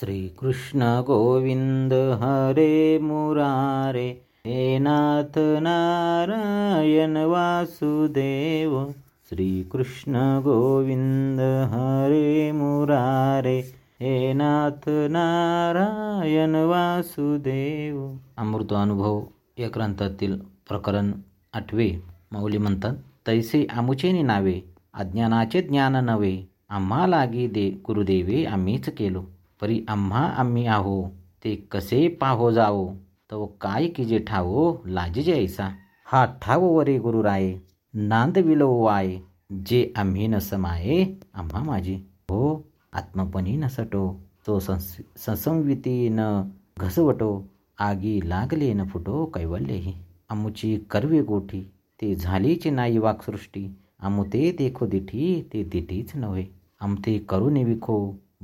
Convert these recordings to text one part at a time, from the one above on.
श्रीकृष्ण गोविन्द हरे मुरारे हे नाथ नारायण वासुदेव। श्रीकृष्ण गोविन्द हरे मुरारे हे नाथ नारायण वासुदेव। अमृत अनुभव या ग्रंथातील प्रकरण आठवे. माऊली म्हणतात तैसे आमुचेनी नावे अज्ञानाचे ज्ञान नवे आम्हा लागी दे गुरुदेवे आम्हीच केलो. परी आम्हा आम्ही आहो ते कसे पाहो जाओ? तो काय की जे ठावो? लाजे ऐसा. हा ठाव वरे गुरुराये नांद विलो वाय जे आम्ही न समाये आम्हा माझी. हो आत्मपणी नसटो तो संस न घसवटो आगी लागले न फुटो कैवल्यही. आमुची करवे गोठी ते झालीची नाही वाकसृष्टी आमु ते देखो दिठी ते दिठीच नव्हे. आमते करू विखो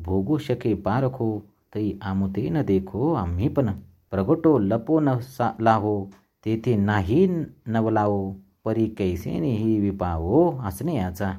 भोगू शके पारखो तई आमुते न देखो आम्ही पण प्रगटो लपो न सा लाहो तेथे नाही नवलावो परी कैसे नेही विपावो असणे याचा.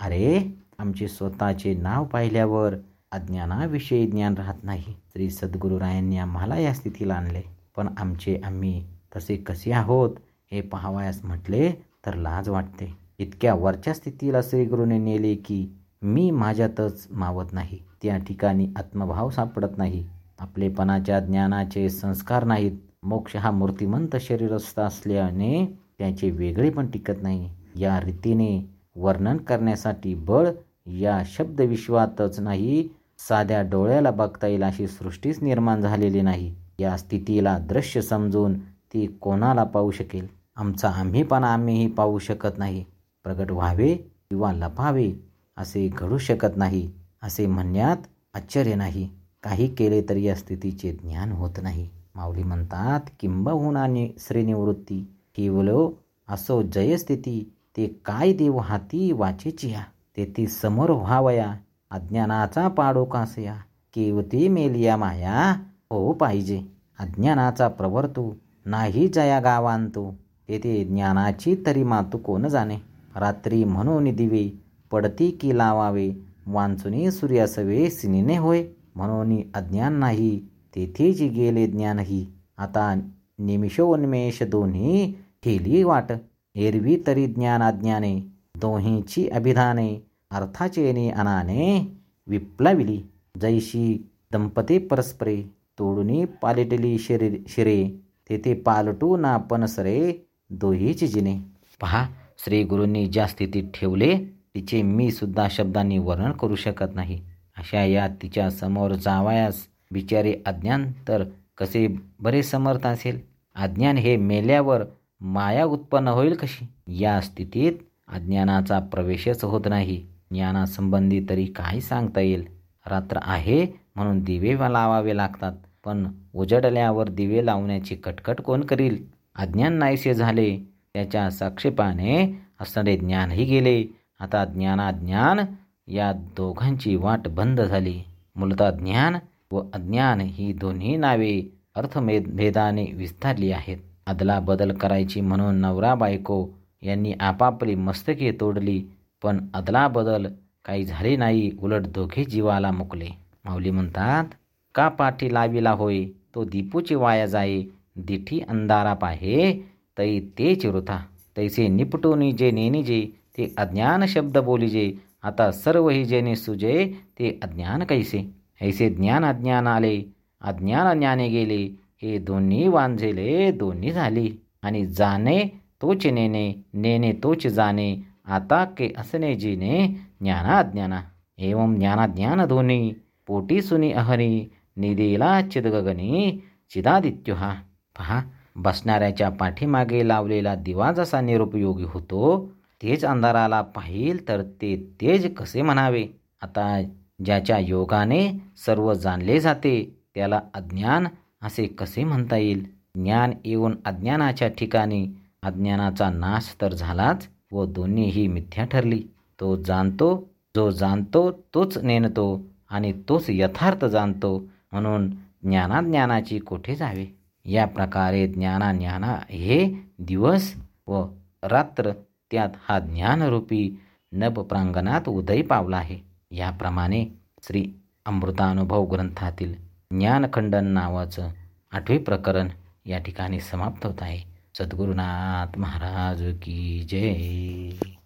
अरे आमचे स्वतःचे नाव पाहिल्यावर अज्ञानाविषयी ज्ञान राहत नाही. श्री सद्गुरुरायांनी आम्हाला या स्थितीला आणले. पण आमचे आम्ही तसे कसे आहोत हे पाहावयास म्हटले तर लाज वाटते. इतक्या वरच्या स्थितीला श्रीगुरूने नेले की मी माझ्यातच मावत नाही. त्या ठिकाणी आत्मभाव सापडत नाही. आपलेपणाच्या ज्ञानाचे संस्कार नाहीत. मोक्ष हा मूर्तिमंत शरीरस्थ असल्याने त्याचे वेगळे पण टिकत नाही. या रीतीने वर्णन करण्यासाठी बळ या शब्दविश्वातच नाही. साध्या डोळ्याला बघता येईल अशी सृष्टीच निर्माण झालेली नाही. या स्थितीला दृश्य समजून ती कोणाला पाहू शकेल? आमचा आम्हीपणा आम्हीही पाहू शकत नाही. प्रगट व्हावे किंवा लपावे असे घडू शकत नाही असे म्हणण्यात आश्चर्य नाही. काही केले तरी या स्थितीचे ज्ञान होत नाही. माऊली म्हणतात किंबहुना श्रीनिवृत्ती. केवलो असो जयस्थिती ते काय देव हाती वाचेची या तेथी समोर व्हावया अज्ञानाचा पाडो कासया. केवते मेलिया माया हो पाहिजे. अज्ञानाचा प्रवर्तू नाही जया गावांतो. तेथे ज्ञानाची तरी मातू कोण जाणे? रात्री म्हणून दिवे पडती की लावावे. वांचुनी सूर्यासवे सिनीने होय. म्हणून अज्ञान नाही. तेथेच गेले ज्ञानही. आता निमिषोन्मेष दोन्ही ठेली वाट. एरवी तरी ज्ञान अज्ञाने दोहीची अभिधाने. अर्थाचेने अनाने विप्लविली. जैशी दंपते परस्परे. तोडूनी पालटली शरीर शिरे. तेथे पालटू ना पनसरे दोहीची जिने. पहा श्री गुरूंनी ज्या स्थितीत ठेवले तिचे मी सुद्धा शब्दांनी वर्णन करू शकत नाही. अशा या तिच्या समोर जावयास बिचारे अज्ञान तर कसे बरे समर्थ असेल? अज्ञान हे मेल्यावर माया उत्पन्न होईल कशी? या स्थितीत अज्ञानाचा प्रवेशच होत नाही. ज्ञानासंबंधी तरी काय सांगता येईल. रात्र आहे म्हणून दिवे लावावे लागतात पण उजडल्यावर दिवे लावण्याची कटकट कोण करील? अज्ञान नाहीसे झाले. त्याच्या साक्षेपाने असणारे ज्ञानही गेले. आता ज्ञानाज्ञान या दोघांची वाट बंद झाली. मूलतः ज्ञान व अज्ञान ही दोन्ही नावे अर्थमेद भेदाने विस्तारली आहेत. अदला बदल करायची म्हणून नवरा बायको यांनी आपापली मस्तके तोडली पण अदला बदल काही झाले नाही उलट दोघे जीवाला मुकले. माऊली म्हणतात का पाठी लाविला होय? तो दीपूची वाया जाई दिठी अंधारा पाहे तै तेच वृथा. तैसे निपटून जे नेनी जे ते अज्ञान शब्द बोलिजे आता सर्व ही जेने सुजे ते अज्ञान कैसे? ऐसे ज्ञान अज्ञान आले अज्ञान ज्ञाने गेले हे दोन्ही वांझेले दोन्ही झाली. आणि जाणे तोच नेणे नेणे तोच जाणे आता के असणे जिने ज्ञाना अज्ञाना. एवं ज्ञानाज्ञान दोन्ही पोटी सुनी अहरी निदेला चिदगगनी चिदादित्य हा पहा बसणाऱ्याच्या पाठीमागे लावलेला दिवा जसा निरुपयोगी होतो तेज अंधाराला पाहिल तर ते तेज कसे म्हणावे? आता ज्याच्या योगाने सर्व जाणले जाते त्याला अज्ञान असे कसे म्हणता येईल? ज्ञान येऊन अज्ञानाच्या ठिकाणी अज्ञानाचा नाश तर झालाच व दोन्हीही मिथ्या ठरली. तो जाणतो जो जाणतो तोच नेणतो आणि तोच यथार्थ जाणतो म्हणून ज्ञानाज्ञानाची कोठे जावे? या प्रकारे ज्ञानाज्ञाना हे दिवस व रात्र त्यात हा ज्ञानरूपी नभ प्रांगणात उदय पावला आहे. याप्रमाणे श्री अमृतानुभव ग्रंथातील ज्ञानखंडन नावाचं आठवे प्रकरण या ठिकाणी समाप्त होत आहे. सद्गुरुनाथ महाराज की जय.